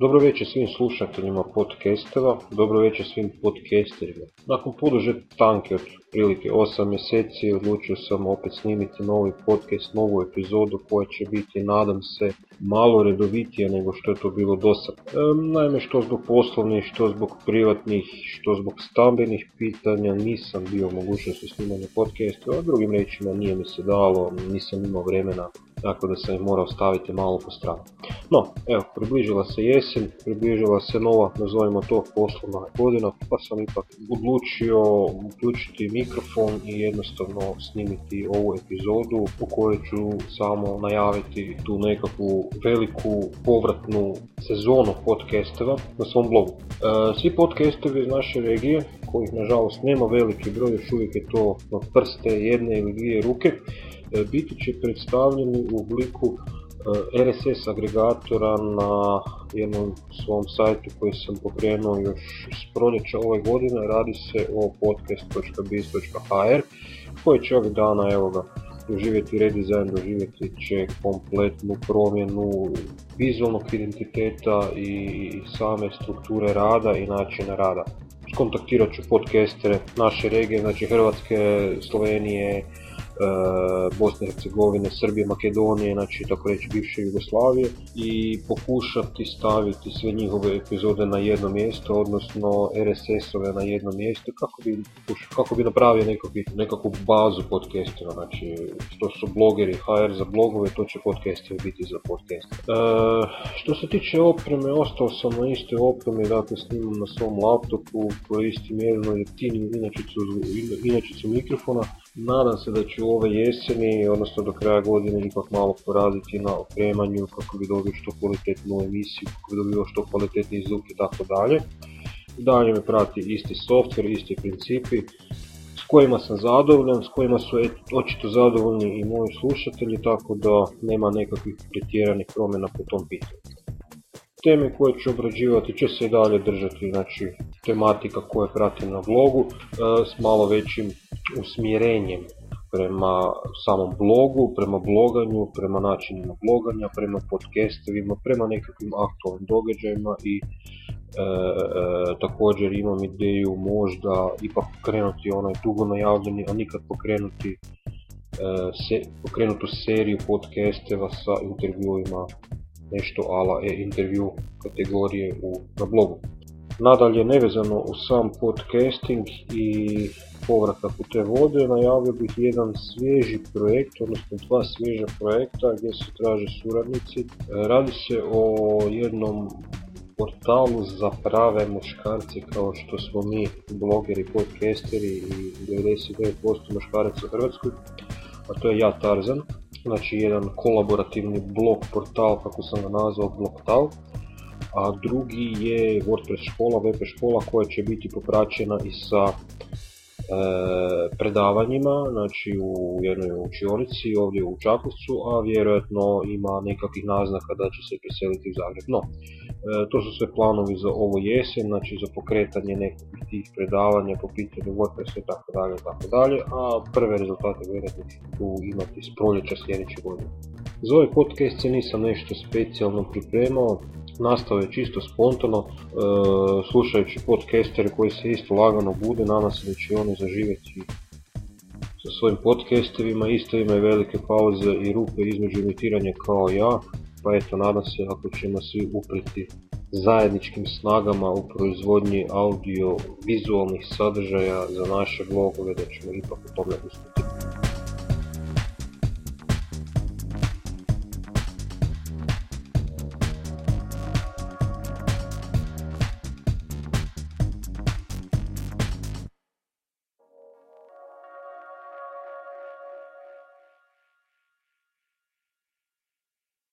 Dobro večer svim slušateljima podcasteva, dobro večer svim podcasterima. Nakon poduže tanke od prilike 8 mjeseci odlučio sam opet snimiti novi podcast, novu epizodu koja će biti, nadam se, malo redovitija nego što je to bilo do sad. E, naime, što zbog poslovnih, što zbog privatnih, što zbog stambenih pitanja nisam bio mogućnosti snimanja podcasta, a drugim rečima nije mi se dalo, nisam imao vremena tako da sam ih morao staviti malo po stranu. No, evo, približila se jesen, približila se nova, nazovimo to, poslovna godina, pa sam ipak odlučio uključiti mikrofon i jednostavno snimiti ovu epizodu u kojoj ću samo najaviti tu nekakvu veliku povratnu sezonu podcasteva na svom blogu. E, svi podcastovi iz naše regije, kojih nažalost nema veliki broj, još uvijek je to prste jedne ili dvije ruke, E, biti će predstavljeni u obliku e, RSS agregatora na jednom svom sajtu koji sam pokrenuo još s proljeća ove godine. Radi se o podcast.biz.hr koji će ovih dana evo ga, doživjeti redesign, doživjeti će kompletnu promjenu vizualnog identiteta i same strukture rada i načina rada. Skontaktirat ću podcastere naše regije, znači Hrvatske, Slovenije, Bosne i Hercegovine, Srbije, Makedonije, znači tako reći bivše Jugoslavije i pokušati staviti sve njihove epizode na jedno mjesto, odnosno RSS-ove na jedno mjesto kako bi, kako bi napravio nekakvu bazu podcastera, znači što su blogeri HR za blogove, to će podcasteri biti za podcast. E, što se tiče opreme, ostao sam na istoj opremi, dakle snimam na svom laptopu, koristim jednu jeftiniju inačicu, inačicu mikrofona, Nadam se da ću ove jeseni, odnosno do kraja godine, ipak malo poraditi na opremanju kako bi dobio što kvalitetnu emisiju, kako bi dobio što kvalitetni zvuk i tako dalje. Dalje me prati isti software, isti principi s kojima sam zadovoljan, s kojima su očito zadovoljni i moji slušatelji, tako da nema nekakvih pretjeranih promjena po tom pitanju. Teme koje ću obrađivati će se i dalje držati, znači tematika koje pratim na blogu e, s malo većim usmjerenjem prema samom blogu, prema bloganju, prema načinima bloganja, prema podcastovima, prema nekakvim aktualnim događajima i e, e, također imam ideju možda ipak pokrenuti onaj dugo najavljeni, a nikad pokrenuti se, pokrenutu seriju podcasteva sa intervjuima nešto ala e-intervju kategorije u, na blogu. Nadalje, nevezano u sam podcasting i povratak u te vode, najavio bih jedan svježi projekt, odnosno dva svježa projekta gdje se traže suradnici. Radi se o jednom portalu za prave muškarce kao što smo mi blogeri, podcasteri i 99% muškaraca u Hrvatskoj, a to je Ja Tarzan znači jedan kolaborativni blog portal, kako sam ga nazvao, Blogtal, a drugi je WordPress škola, web škola koja će biti popraćena i sa e, predavanjima, znači u jednoj učionici ovdje u Čakovcu, a vjerojatno ima nekakvih naznaka da će se preseliti u Zagreb. No, E, to su sve planovi za ovo jesen, znači za pokretanje nekih tih predavanja po pitanju i tako dalje, tako dalje, a prve rezultate vjerojatno ću imati s proljeća sljedeće godine. Za ovaj podcast se nisam nešto specijalno pripremao, nastao je čisto spontano, e, slušajući podcastere koji se isto lagano bude, nadam se da će oni zaživjeti sa svojim podcastovima, isto imaju velike pauze i rupe između emitiranja kao ja, pa eto, nadam se ako ćemo svi upriti zajedničkim snagama u proizvodnji audio-vizualnih sadržaja za naše blogove da ćemo ipak u tome uspjeti.